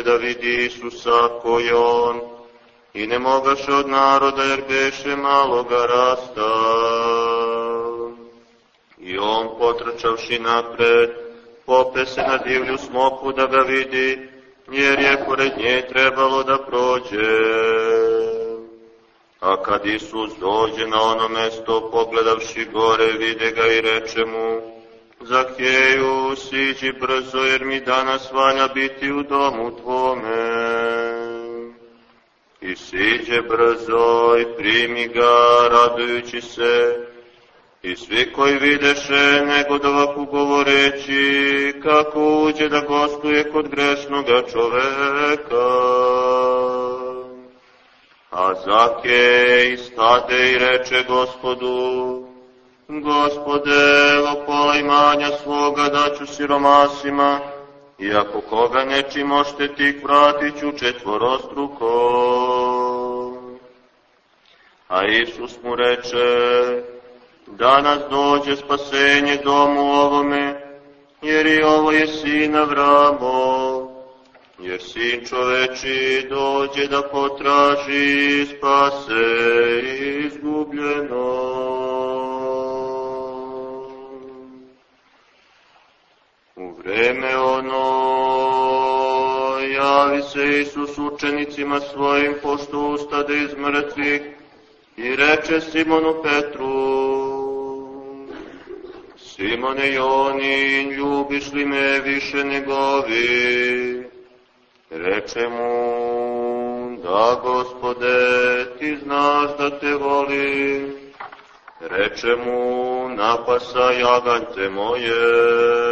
tražaše da vidi Isusa ko je on i ne mogaše od naroda jer beše maloga rasta. I on potrčavši napred, pope se na divlju smoku da ga vidi, jer je pored nje trebalo da prođe. A kad Isus dođe na ono mesto, pogledavši gore, vide ga i reče mu, Zakeju, siđi brzo, jer mi danas valja biti u domu tvome. I siđe brzo i primi ga, radujući se, I svi koji videše negodovaku govoreći kako uđe da gostuje kod grešnoga čoveka. A Zakej stade i reče gospodu, Gospode, evo pola imanja svoga daću siromasima, i ako koga nečim oštetih vratit ću četvorostruko. A Isus mu reče, danas dođe spasenje domu ovome, jer i ovo je sin Avramo, jer sin čoveči dođe da potraži spase izgubljeno. U vreme ono javi se Isus učenicima svojim pošto ustade iz mrtvih i reče Simonu Petru, Simone Joni, ljubiš li me više nego vi? Reče mu, da gospode, ti znaš da te volim. Reče mu, napasa jagance moje.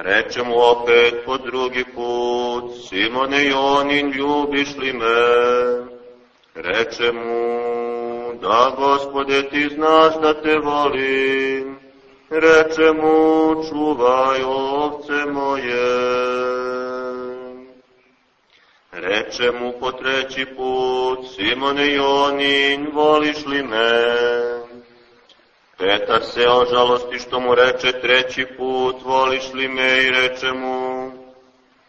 Reče mu opet po drugi put, Simone Jonin, ljubiš li me? Reče mu, da gospode ti znaš da te volim. Reče mu, čuvaj ovce moje. Reče mu po treći put, Simone Jonin, voliš li me? Petar se ožalosti što mu reče treći put, voliš li me i reče mu,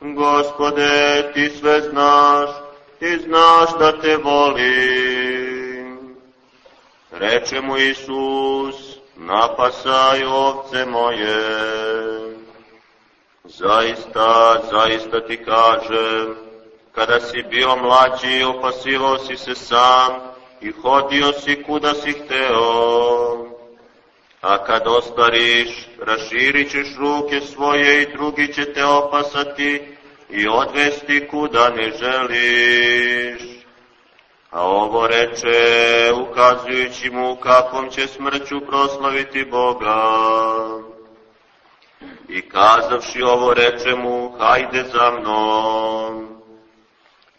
Gospode, ti sve znaš, ti znaš da te volim. Reče mu Isus, napasaj ovce moje. Zaista, zaista ti kažem, kada si bio mlađi, opasivao si se sam i hodio si kuda si hteo. A kad ostariš, raširit ćeš ruke svoje i drugi će te opasati i odvesti kuda ne želiš. A ovo reče, ukazujući mu kakvom će smrću proslaviti Boga. I kazavši ovo reče mu, hajde za mnom.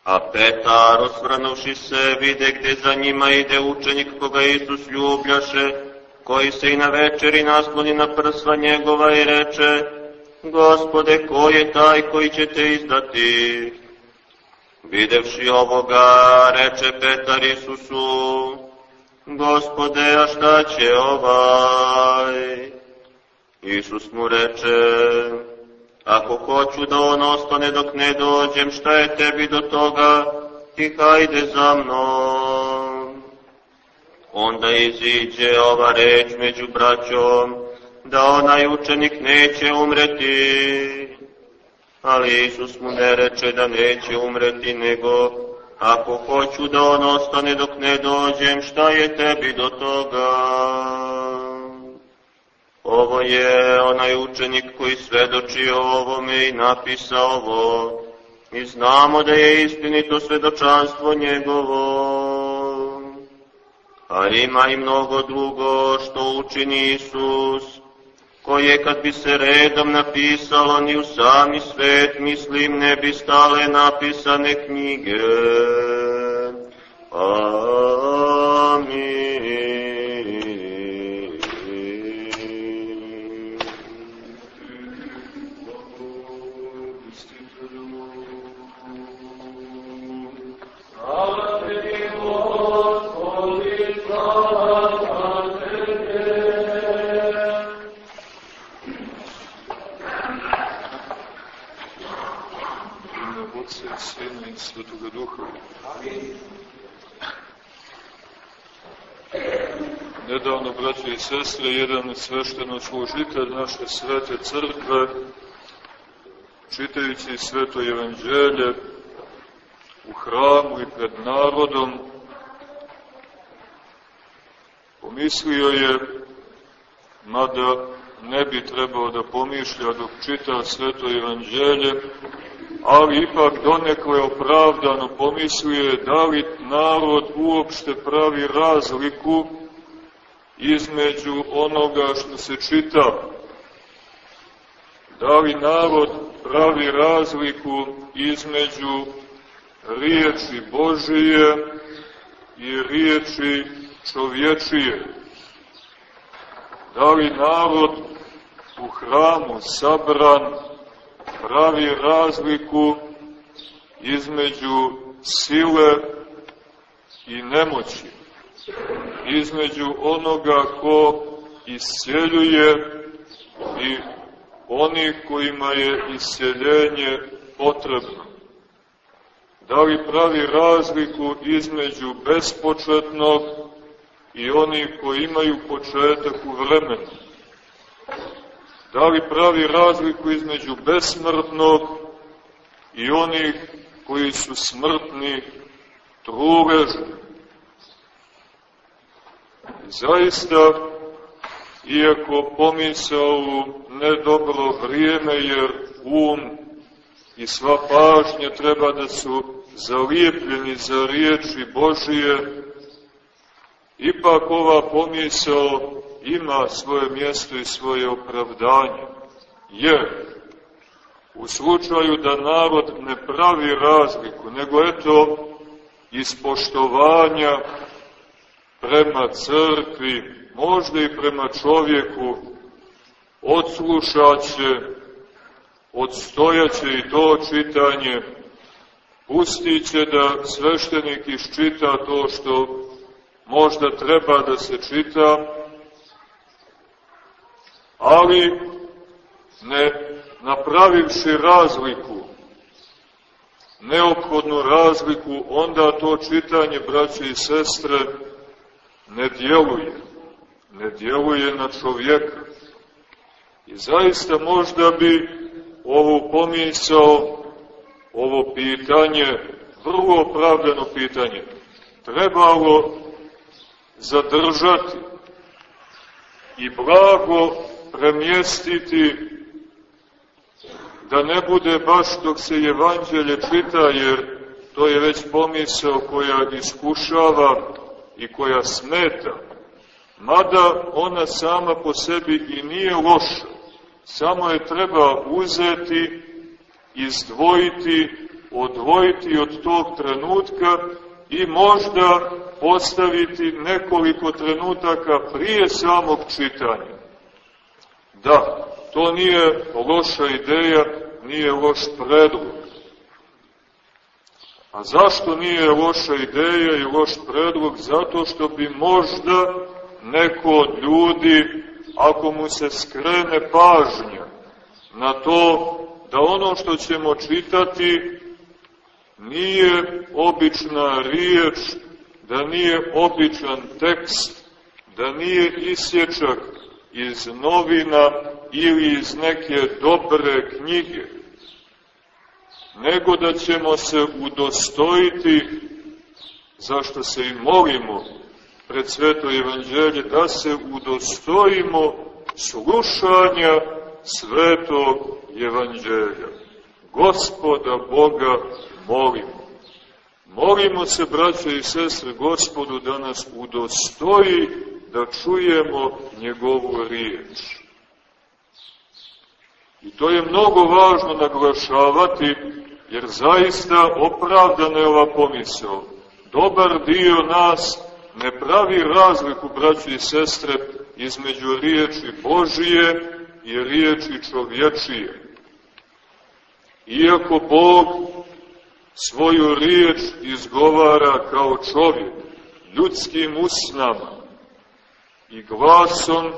A Petar, osvrnuvši se, vide gde za njima ide učenik koga Isus ljubljaše, koji se i na večeri nasloni na prsva njegova i reče, Gospode, ko je taj koji će te izdati? Videvši ovoga, reče Petar Isusu, Gospode, a šta će ovaj? Isus mu reče, ako hoću da on ostane dok ne dođem, šta je tebi do toga, ti hajde za mnom. Onda iziđe ova reč među braćom, da onaj učenik neće umreti. Ali Isus mu ne reče da neće umreti, nego ako hoću da on ostane dok ne dođem, šta je tebi do toga? Ovo je onaj učenik koji svedoči o ovome i napisao ovo. I znamo da je istinito svedočanstvo njegovo. A ima i mnogo drugo što učini Isus, koje kad bi se redom napisalo ni u sami svet, mislim, ne bi stale napisane knjige. Amin. Sestre, jedan svešteno služitelj naše svete crkve, čitajući sveto evanđelje u hramu i pred narodom, pomislio je, mada ne bi trebao da pomišlja dok čita sveto evanđelje, ali ipak donekle opravdano pomisluje da li narod uopšte pravi razliku između onoga što se čita. Da li narod pravi razliku između riječi Božije i riječi čovječije. Da li narod u hramu sabran pravi razliku između sile i nemoći, između onoga ko isceljuje i onih kojima je isceljenje potrebno. Da li pravi razliku između bespočetnog i onih koji imaju početak u vremenu? Da li pravi razliku između besmrtnog i onih koji su smrtni truležni? Zaista, iako pomisao u nedobro vrijeme, jer um i sva pažnja treba da su zalijepljeni za riječi Božije, ipak ova pomisao ima svoje mjesto i svoje opravdanje. Jer, u slučaju da narod ne pravi razliku, nego eto, iz poštovanja prema crkvi, možda i prema čovjeku, odslušaće, odstojaće i to čitanje, pustit će da sveštenik iščita to što možda treba da se čita, ali ne napravivši razliku, neophodnu razliku, onda to čitanje, braće i sestre, ne djeluje. Ne djeluje na čovjeka. I zaista možda bi ovo pomisao, ovo pitanje, vrlo opravdano pitanje, trebalo zadržati i blago premjestiti da ne bude baš dok se evanđelje čita, jer to je već pomisao koja iskušava i koja smeta. Mada ona sama po sebi i nije loša, samo je treba uzeti, izdvojiti, odvojiti od tog trenutka i možda postaviti nekoliko trenutaka prije samog čitanja. Da, to nije loša ideja, nije loš predlog. A zašto nije loša ideja i loš predlog? Zato što bi možda neko od ljudi, ako mu se skrene pažnja na to da ono što ćemo čitati nije obična riječ, da nije običan tekst, da nije isječak iz novina ili iz neke dobre knjige, nego da ćemo se udostojiti, zašto se i molimo pred sveto evanđelje, da se udostojimo slušanja svetog evanđelja. Gospoda Boga molimo. Molimo se, braće i sestre, Gospodu da nas udostoji da čujemo njegovu riječ. I to je mnogo važno naglašavati, jer zaista opravdana je ova pomisao. Dobar dio nas ne pravi razliku, braći i sestre, između riječi Božije i riječi čovječije. Iako Bog svoju riječ izgovara kao čovjek, ljudskim usnama i glasom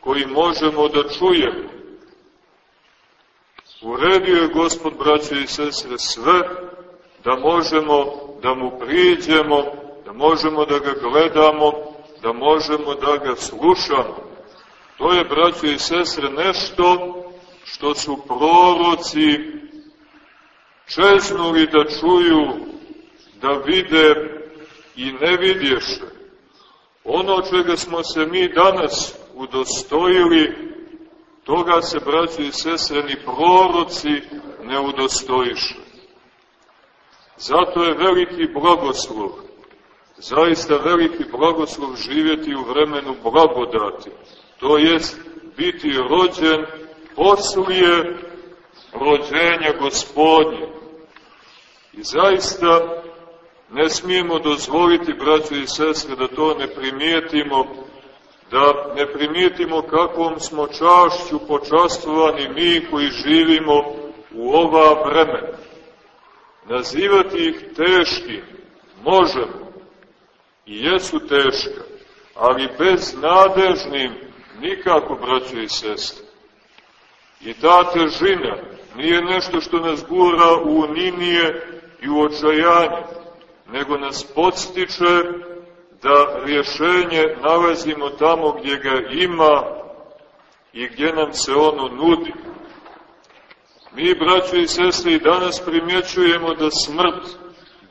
koji možemo da čujemo, uredio je Gospod, braće i sestre, sve da možemo da mu priđemo, da možemo da ga gledamo, da možemo da ga slušamo. To je, braće i sestre, nešto što su proroci čeznuli da čuju, da vide i ne vidješe. Ono čega smo se mi danas udostojili, toga se, braći i sestre, ni proroci ne udostojiše. Zato je veliki blagoslov, zaista veliki blagoslov živjeti u vremenu blagodati, to jest biti rođen poslije rođenja gospodnje. I zaista ne smijemo dozvoliti, braćo i sestre, da to ne primijetimo, da ne primijetimo kakvom smo čašću počastovani mi koji živimo u ova vremena. Nazivati ih teškim možemo i jesu teška, ali bez nadežnim nikako, braćo i sestre. I ta težina nije nešto što nas gura u ninije i u očajanje, nego nas podstiče da rješenje nalazimo tamo gdje ga ima i gdje nam se ono nudi. Mi, braćo i sestre, i danas primjećujemo da smrt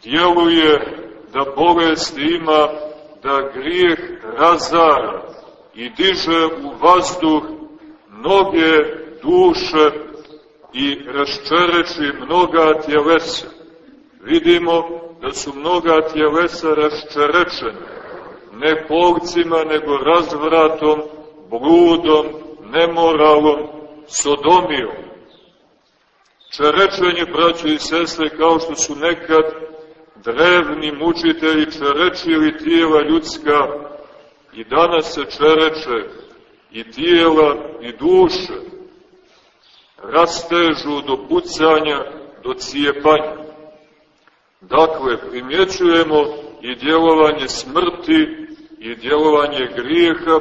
djeluje, da bolest ima, da grijeh razara i diže u vazduh mnoge duše i raščereči mnoga tjelesa. Vidimo da su mnoga tjelesa raščerečene, ne polcima, nego razvratom, bludom, nemoralom, sodomijom. Čerečenje, braćo i sestre, kao što su nekad drevni mučitelji čerečili tijela ljudska, i danas se čereče i tijela i duše, rastežu do pucanja, do cijepanja. Dakle, primjećujemo i djelovanje smrti i djelovanje grijeha,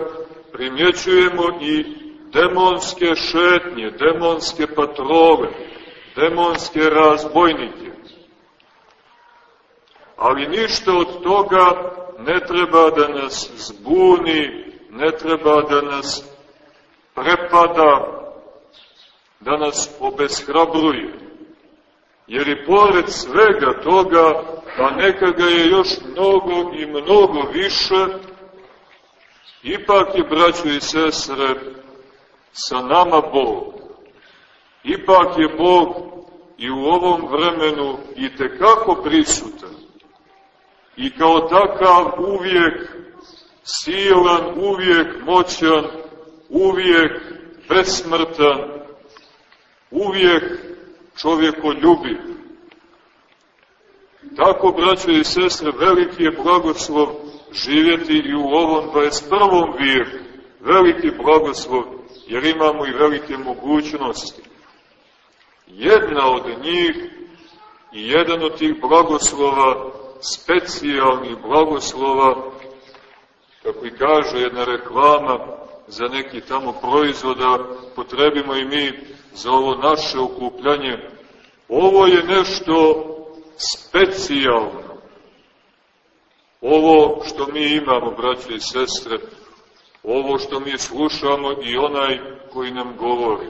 primjećujemo i demonske šetnje, demonske patrole, demonske razbojnike. Ali ništa od toga ne treba da nas zbuni, ne treba da nas prepada, da nas obeshrabruje. Jer i pored svega toga, pa neka ga je još mnogo i mnogo više, ipak je, braćo i sestre, sa nama Bog. Ipak je Bog i u ovom vremenu i tekako prisutan. I kao takav uvijek silan, uvijek moćan, uvijek besmrtan, uvijek čovjekoljubiv. Tako, braćo i sestre, veliki je blagoslov živjeti i u ovom 21. vijeku. Veliki blagoslov, jer imamo i velike mogućnosti. Jedna od njih i jedan od tih blagoslova, specijalnih blagoslova, kako i kaže jedna reklama za neki tamo proizvoda, potrebimo i mi za ovo naše okupljanje. Ovo je nešto specijalno. Ovo što mi imamo, braće i sestre, ovo što mi slušamo i onaj koji nam govori.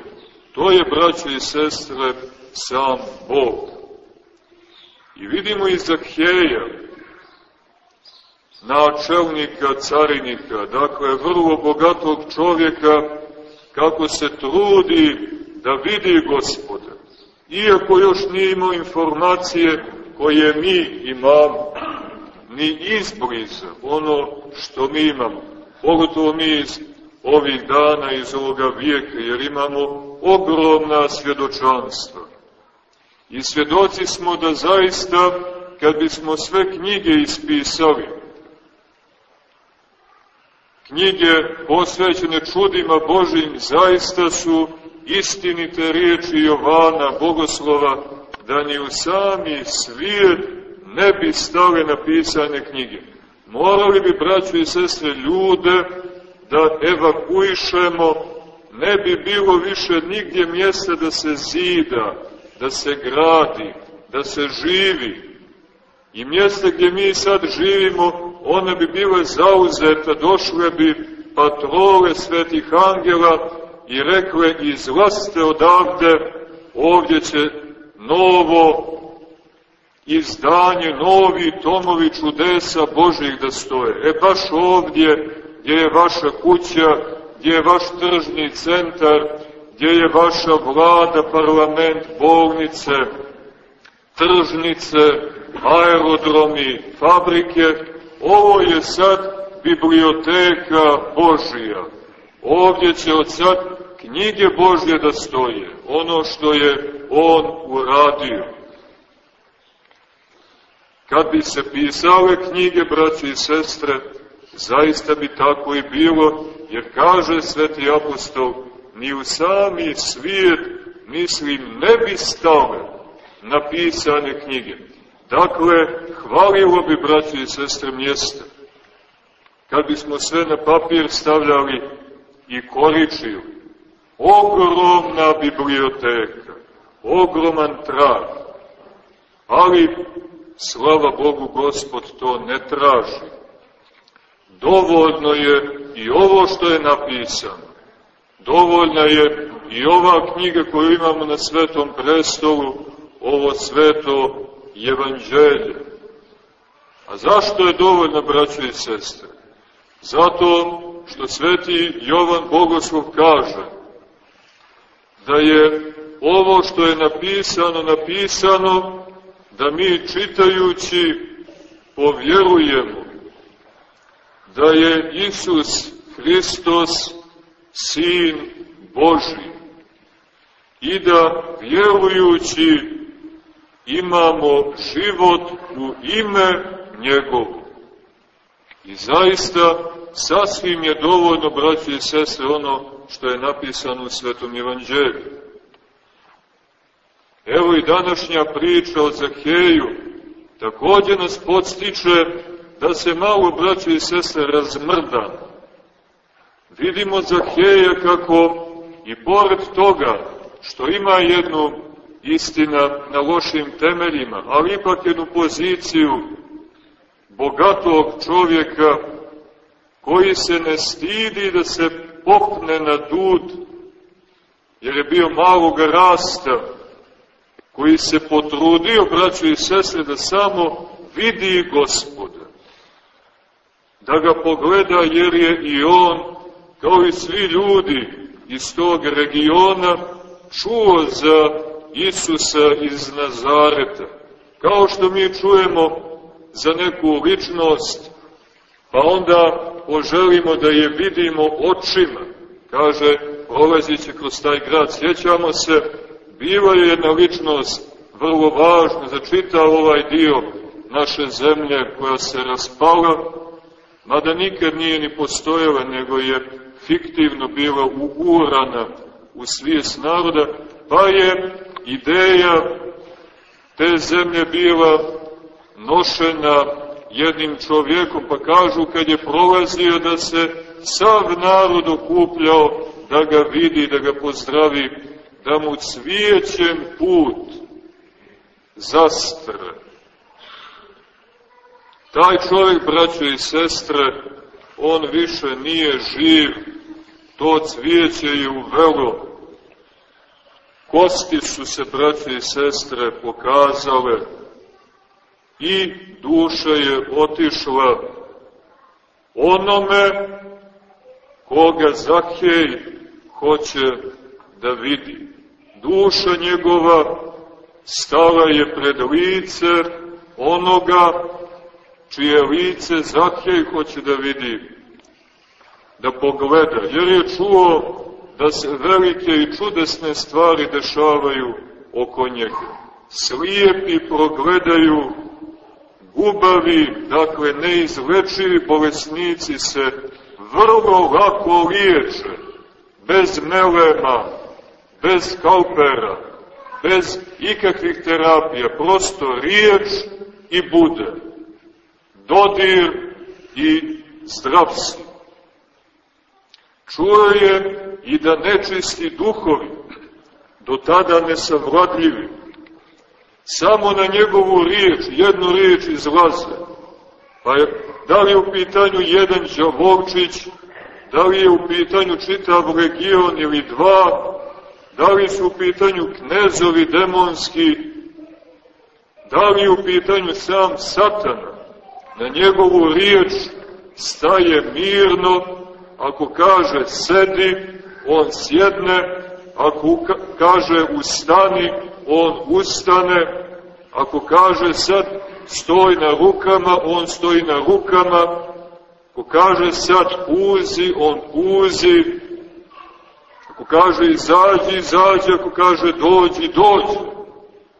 To je, braće i sestre, sam Bog. I vidimo i Zakheja, načelnika, carinika, dakle, vrlo bogatog čovjeka, kako se trudi da vidi gospoda, iako još nije imao informacije koje mi imamo, ni izbliza ono što mi imamo, pogotovo mi iz ovih dana, iz ovoga vijeka, jer imamo ogromna svjedočanstva. I svjedoci smo da zaista, kad bismo sve knjige ispisali, knjige posvećene čudima Božim, zaista su istinite riječi Jovana, Bogoslova, da ni u sami svijet ne bi stale napisane knjige. Morali bi, braćo i sestre, ljude da evakuišemo, ne bi bilo više nigdje mjesta da se zida, da se gradi, da se živi. I mjesta gdje mi sad živimo, one bi bile zauzete, došle bi patrole svetih angela i rekle izlazite odavde, ovdje će novo izdanje, novi tomovi čudesa Božih da stoje. E baš ovdje gdje je vaša kuća, gdje je vaš tržni centar, gdje je vaša vlada, parlament, bolnice, tržnice, aerodromi, fabrike, ovo je sad biblioteka Božija. Ovdje će od sad knjige Božje da stoje, ono što je On uradio. Kad bi se pisale knjige, braći i sestre, zaista bi tako i bilo, jer kaže sveti apostol, ni u sami svijet, mislim, ne bi stale napisane knjige. Dakle, hvalilo bi, braći i sestre, mjesta. Kad bismo sve na papir stavljali i koričili, ogromna biblioteka, ogroman trag, ali, slava Bogu, Gospod to ne traži dovoljno je i ovo što je napisano. Dovoljna je i ova knjiga koju imamo na svetom prestolu, ovo sveto evanđelje. A zašto je dovoljno, braćo i sestre? Zato što sveti Jovan Bogoslov kaže da je ovo što je napisano, napisano da mi čitajući povjerujemo da je Isus Hristos Sin Boži i da vjerujući imamo život u ime njegovo. I zaista sasvim je dovoljno, braći i sestre, ono što je napisano u Svetom Evanđelju. Evo i današnja priča o Zaheju takođe nas podstiče da se malo, braće i sestre, razmrda. Vidimo Zaheja kako i pored toga što ima jednu istina na lošim temeljima, ali ipak jednu poziciju bogatog čovjeka koji se ne stidi da se popne na dud, jer je bio malog rasta, koji se potrudio, braćo i sestre, da samo vidi gospoda da ga pogleda jer je i on, kao i svi ljudi iz tog regiona, čuo za Isusa iz Nazareta. Kao što mi čujemo za neku ličnost, pa onda poželimo da je vidimo očima. Kaže, prolazit kroz taj grad. Sjećamo se, bila je jedna ličnost vrlo važna za čitav ovaj dio naše zemlje koja se raspala, mada nikad nije ni postojala, nego je fiktivno bila ugurana u svijest naroda, pa je ideja te zemlje bila nošena jednim čovjekom, pa kažu kad je prolazio da se sav narod okupljao da ga vidi, da ga pozdravi, da mu cvijećem put zastre. Taj čovjek, braćo i sestre, on više nije živ, to cvijeće je uvelo. Kosti su se, braćo i sestre, pokazale i duša je otišla onome koga Zahej hoće da vidi. Duša njegova stala je pred lice onoga čije lice Zakej hoće da vidi, da pogleda, jer je čuo da se velike i čudesne stvari dešavaju oko njega. Slijepi progledaju, gubavi, dakle neizlečivi bolesnici se vrlo lako liječe, bez melema, bez kalpera, bez ikakvih terapija, prosto riječ i bude, dodir i zdrav si. Čuo je i da nečisti duhovi, do tada nesavladljivi, samo na njegovu riječ, jednu riječ izlaze. Pa je, da li je u pitanju jedan džavovčić, da li je u pitanju čitav region ili dva, da li su u pitanju knezovi demonski, da li u pitanju sam satana, na njegovu riječ staje mirno, ako kaže sedi, on sjedne, ako kaže ustani, on ustane, ako kaže sad stoj na rukama, on stoji na rukama, ako kaže sad puzi, on puzi, ako kaže izađi, izađi, ako kaže dođi, dođi.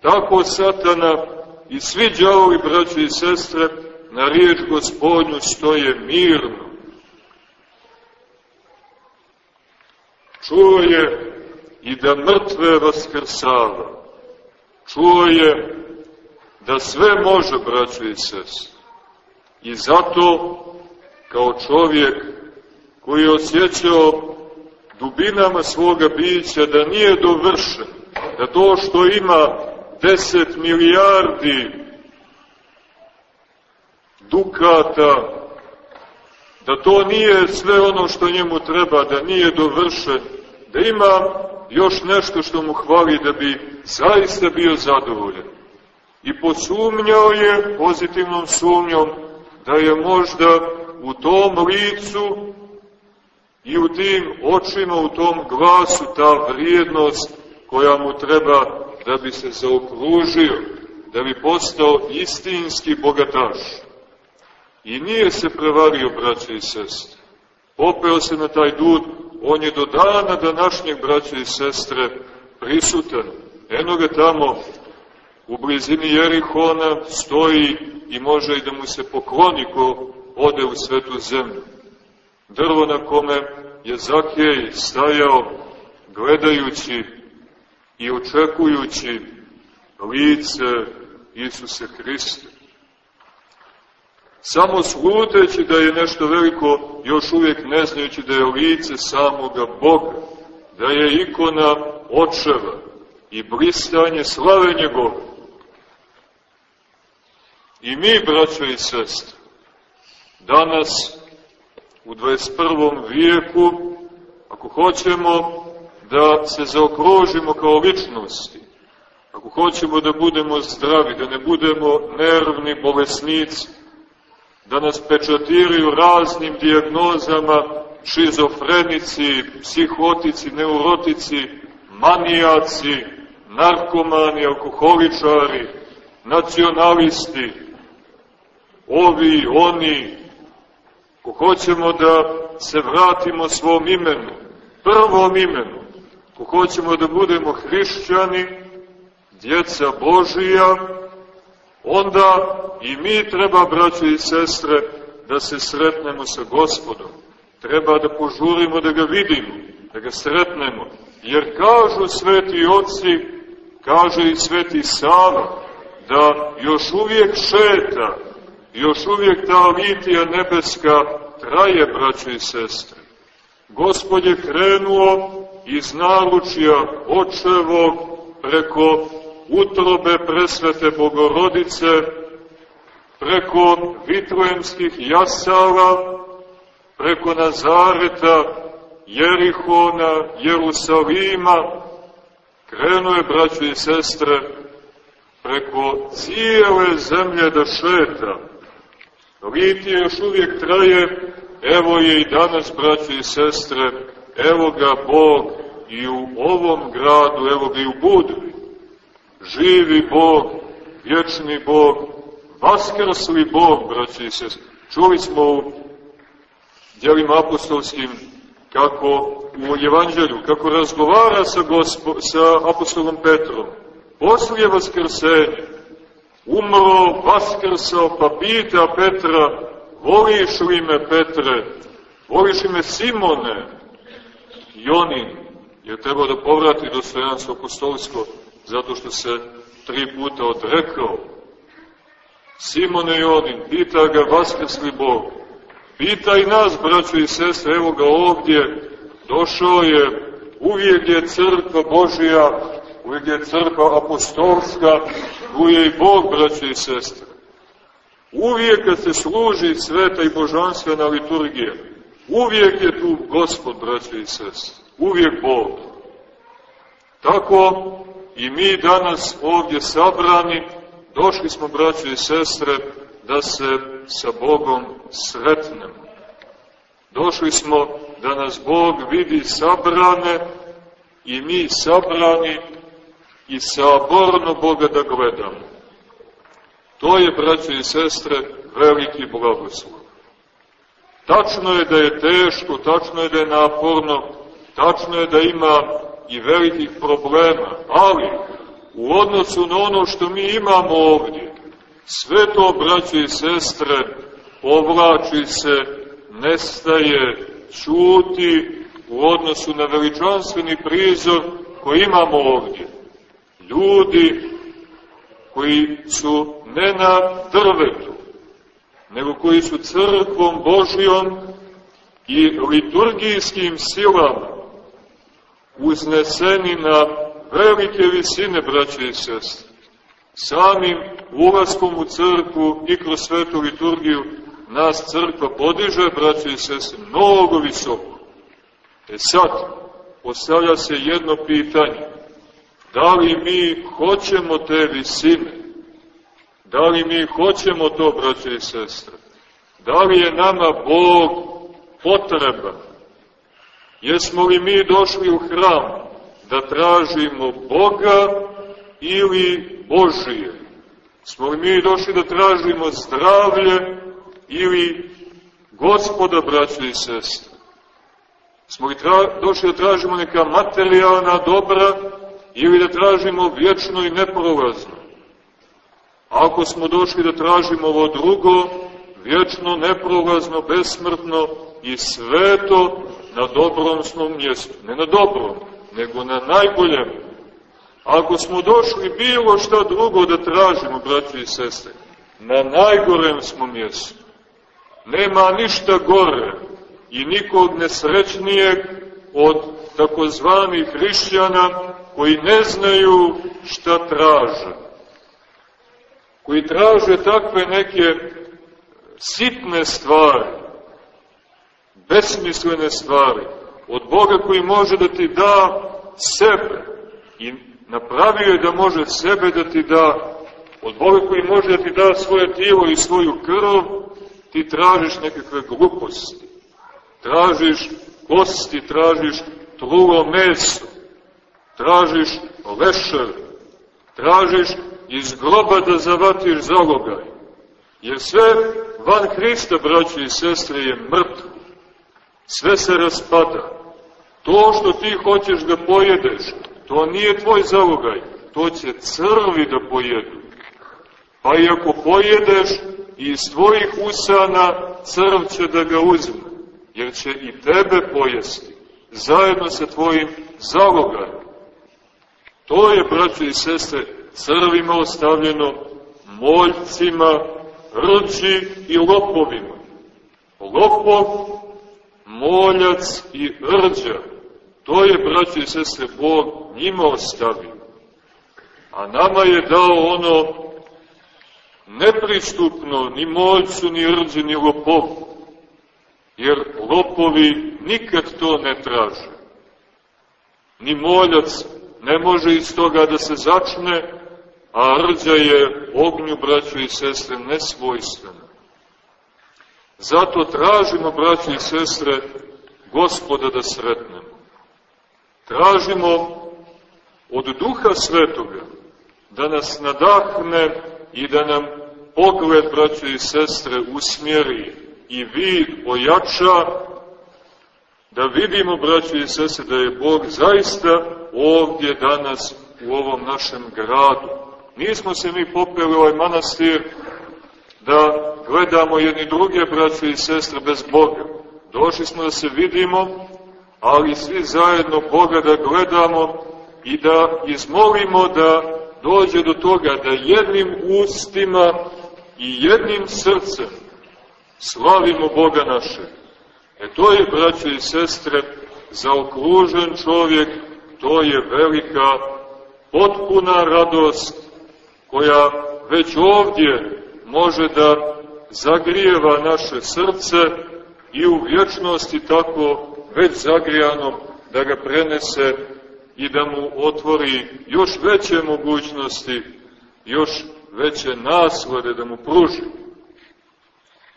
Tako satana i svi djavovi, braće i sestre, na riječ gospodnju stoje mirno. Čuo je i da mrtve vaskrsava. Čuo je da sve može, braćo i sest. I zato, kao čovjek koji je osjećao dubinama svoga bića da nije dovršen, da to što ima 10 milijardi dukata, da to nije sve ono što njemu treba, da nije dovršen, da ima još nešto što mu hvali da bi zaista bio zadovoljan. I posumnjao je pozitivnom sumnjom da je možda u tom licu i u tim očima, u tom glasu ta vrijednost koja mu treba da bi se zaokružio, da bi postao istinski bogataš. I nije se prevario, braće i sestre. Popeo se na taj dud, on je do dana današnjeg, braće i sestre, prisutan. Eno ga tamo u blizini Jerihona stoji i može i da mu se pokloni ko ode u svetu zemlju. Drvo na kome je Zakej stajao gledajući i očekujući lice Isuse Hrista. Samo sluteći da je nešto veliko, još uvijek ne znajući da je lice samoga Boga, da je ikona očeva i blistanje slave njegove. I mi, braćo i sestre, danas u 21. vijeku, ako hoćemo da se zaokružimo kao ličnosti, ako hoćemo da budemo zdravi, da ne budemo nervni bolesnici, da nas pečatiraju raznim diagnozama, šizofrenici, psihotici, neurotici, manijaci, narkomani, alkoholičari, nacionalisti, ovi, oni, ko hoćemo da se vratimo svom imenu, prvom imenu, ko hoćemo da budemo hrišćani, djeca Božija, onda i mi treba, braćo i sestre, da se sretnemo sa gospodom. Treba da požurimo da ga vidimo, da ga sretnemo. Jer kažu sveti oci, kaže i sveti Sava, da još uvijek šeta, još uvijek ta litija nebeska traje, braćo i sestre. Gospod je krenuo iz naručja očevog preko utrobe presvete Bogorodice, preko vitrojemskih jasala, preko Nazareta, Jerihona, Jerusalima, krenuo je, braćo i sestre, preko cijele zemlje da šeta. Litije još uvijek traje, evo je i danas, braćo i sestre, evo ga Bog i u ovom gradu, evo ga i u Budvi. Živi Bog, vječni Bog, vaskrsli Bog, braći i sest. Čuli smo u djelima apostolskim kako u evanđelju, kako razgovara sa, gospo, sa apostolom Petrom. Poslije vaskrsenja, umro, vaskrsao, pa pita Petra, voliš li me Petre, voliš li me Simone, Jonin, je trebao da povrati dostojanstvo apostolsko, zato što se tri puta odrekao. Simone Jonin, pita ga vaskrsli Bog, pita i nas, braćo i sestre, evo ga ovdje, došao je, uvijek je crkva Božija, uvijek je crkva apostolska, tu je i Bog, braćo i sestre. Uvijek kad se služi sveta i božanstvena liturgija, uvijek je tu Gospod, braćo i sestre, uvijek Bog. Tako i mi danas ovdje sabrani, došli smo, braćo i sestre, da se sa Bogom sretnemo. Došli smo da nas Bog vidi sabrane i mi sabrani i saborno Boga da gledamo. To je, braćo i sestre, veliki blagoslov. Tačno je da je teško, tačno je da je naporno, tačno je da ima i velikih problema, ali u odnosu na ono što mi imamo ovdje, sve to, braćo i sestre, povlači se, nestaje, čuti u odnosu na veličanstveni prizor koji imamo ovdje. Ljudi koji su ne na drvetu, nego koji su crkvom Božijom i liturgijskim silama uzneseni na velike visine, braće i sestre. Samim ulazkom u crkvu i kroz svetu liturgiju nas crkva podiže, braće i sestre, mnogo visoko. E sad, postavlja se jedno pitanje. Da li mi hoćemo te visine? Da li mi hoćemo to, braće i sestre? Da li je nama Bog potreban? Jesmo li mi došli u hram da tražimo Boga ili Božije? Smo li mi došli da tražimo zdravlje ili gospoda, braće i sestre? Smo li došli da tražimo neka materijalna dobra ili da tražimo vječno i neprolazno? Ako smo došli da tražimo ovo drugo, vječno, neprolazno, besmrtno i sveto, na dobrom smo mjestu. Ne na dobrom, nego na najboljem. Ako smo došli bilo šta drugo da tražimo, braći i sestre, na najgorem smo mjestu. Nema ništa gore i nikog nesrećnijeg od takozvanih hrišćana koji ne znaju šta traže. Koji traže takve neke sitne stvari, besmislene stvari, od Boga koji može da ti da sebe i napravio je da može sebe da ti da, od Boga koji može da ti da svoje tijelo i svoju krv, ti tražiš nekakve gluposti. Tražiš kosti, tražiš trulo meso, tražiš lešer, tražiš iz groba da zavatiš zalogaj. Jer sve van Hrista, braći i sestre, je mrtvo. Sve se raspada. To što ti hoćeš da pojedeš, to nije tvoj zalogaj, to će crvi da pojedu. Pa i ako pojedeš, iz tvojih usana crv će da ga uzme, jer će i tebe pojesti, zajedno sa tvojim zalogajem. To je, braće i sestre, crvima ostavljeno, moljcima, rđi i lopovima. Lopov, moljac i rđa, to je, braće i sestre, Bog njima ostavio. A nama je dao ono nepristupno ni moljcu, ni rđe, ni lopovu. Jer lopovi nikad to ne traže. Ni moljac ne može iz toga da se začne, a rđa je ognju, braćo i sestre, nesvojstvena. Zato tražimo, braćo i sestre, gospoda da sretnemo. Tražimo od Duha Svetoga da nas nadahne i da nam pogled, braće i sestre, usmjeri i vid ojača, da vidimo, braće i sestre, da je Bog zaista ovdje danas u ovom našem gradu. Nismo se mi popeli ovaj manastir da gledamo jedni druge, braće i sestre, bez Boga. Došli smo da se vidimo, ali svi zajedno Boga da gledamo i da izmolimo da dođe do toga da jednim ustima i jednim srcem slavimo Boga naše. E to je, braće i sestre, zaokružen čovjek, to je velika, potpuna radost koja već ovdje može da zagrijeva naše srce i u vječnosti tako već zagrijanom da ga prenese i da mu otvori još veće mogućnosti, još veće naslade da mu pruži.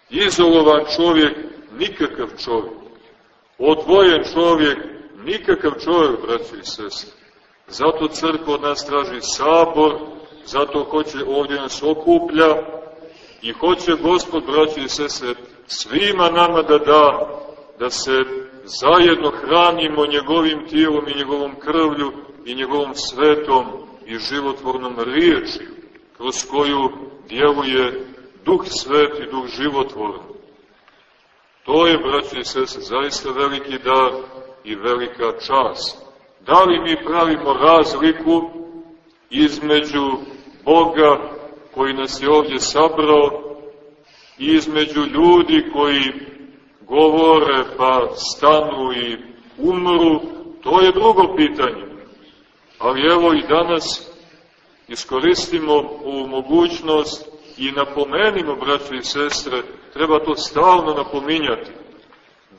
Izolovan čovjek, nikakav čovjek. Odvojen čovjek, nikakav čovjek, braći i sestri. Zato crkva od nas traži sabor, zato hoće ovdje nas okuplja i hoće Gospod, braći i sestre, svima nama da da, da se zajedno hranimo njegovim tijelom i njegovom krvlju i njegovom svetom i životvornom riječju, kroz koju djeluje duh svet i duh životvoran. To je, braći i sese, zaista veliki dar i velika čast. Da li mi pravimo razliku između Boga koji nas je ovdje sabrao i između ljudi koji govore pa stanu i umru, to je drugo pitanje. Ali evo i danas iskoristimo ovu mogućnost i napomenimo, braće i sestre, treba to stalno napominjati,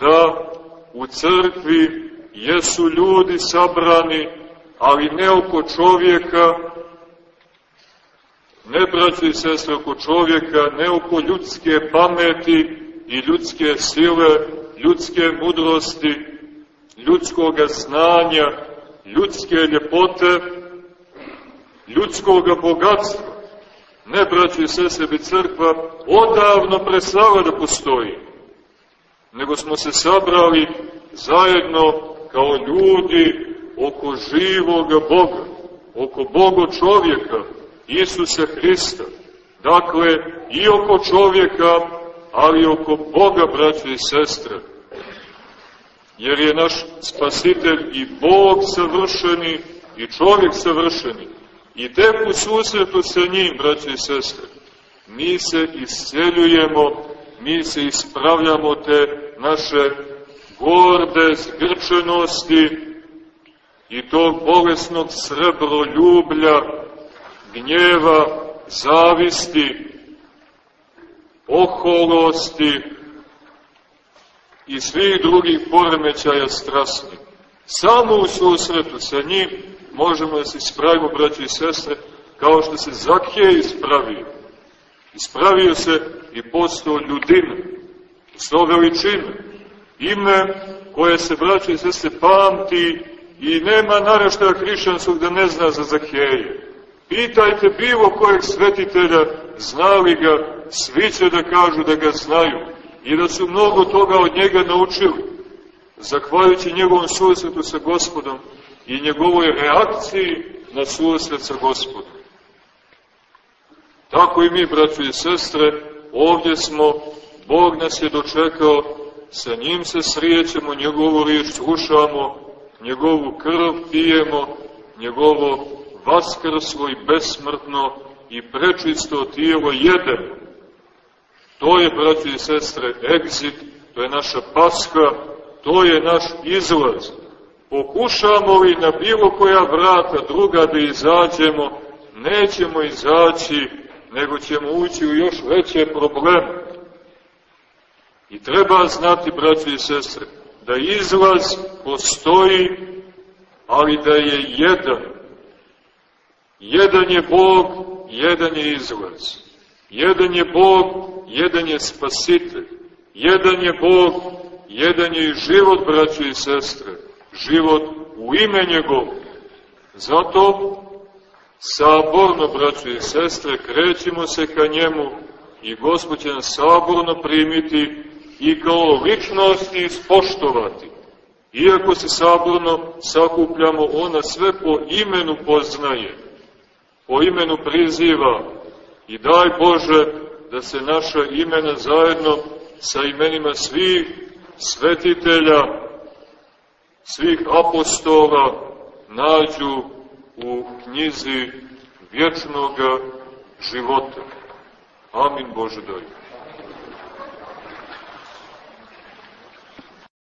da u crkvi jesu ljudi sabrani, ali ne oko čovjeka, ne braće i sestre oko čovjeka, ne oko ljudske pameti i ljudske sile, ljudske mudrosti, ljudskog znanja, ljudske ljepote, ljudskog bogatstva. Ne, braći i sese, bi crkva odavno prestala da postoji, nego smo se sabrali zajedno kao ljudi oko živoga Boga, oko Boga čovjeka, Isusa Hrista. Dakle, i oko čovjeka, ali oko Boga, braće i sestre. Jer je naš spasitelj i Bog savršeni i čovjek savršeni. I tek u susretu sa njim, braće i sestre, mi se isceljujemo, mi se ispravljamo te naše gorde zgrčenosti i tog bolesnog srebroljublja, gnjeva, zavisti, oholosti i svih drugih poremećaja strasnih. Samo u susretu sa njim možemo da se ispravimo, braći i sestre, kao što se Zakije ispravio. Ispravio se i postao ljudina, postao veličina. Ime koje se, braći i sestre, pamti i nema naraštaja hrišćanskog da ne zna za Zakeje. Pitajte bilo kojeg svetitelja, znali ga, svi će da kažu da ga znaju i da su mnogo toga od njega naučili, zahvaljujući njegovom susretu sa gospodom i njegovoj reakciji na susret sa gospodom. Tako i mi, braćo i sestre, ovdje smo, Bog nas je dočekao, sa njim se srijećemo, njegovu riječ slušamo, njegovu krv pijemo, njegovo vaskrslo i besmrtno i prečisto tijelo jedemo. To je, braći i sestre, egzit, to je naša paska, to je naš izlaz. Pokušamo li na bilo koja vrata druga da izađemo, nećemo izaći, nego ćemo ući u još veće probleme. I treba znati, braći i sestre, da izlaz postoji, ali da je jedan. Jedan je Bog, jedan je izlaz. Jedan je Bog, jedan je spasitelj. Jedan je Bog, jedan je i život, braće i sestre. Život u ime njegovo. Zato saborno, braćo i sestre, krećemo se ka njemu i Gospod će nas saborno primiti i kao ličnosti ispoštovati. Iako se saborno sakupljamo, ona sve po imenu poznaje, po imenu priziva i daj Bože da se naša imena zajedno sa imenima svih svetitelja, svih apostola nađu u knjizi vječnog života. Amin Bože daj.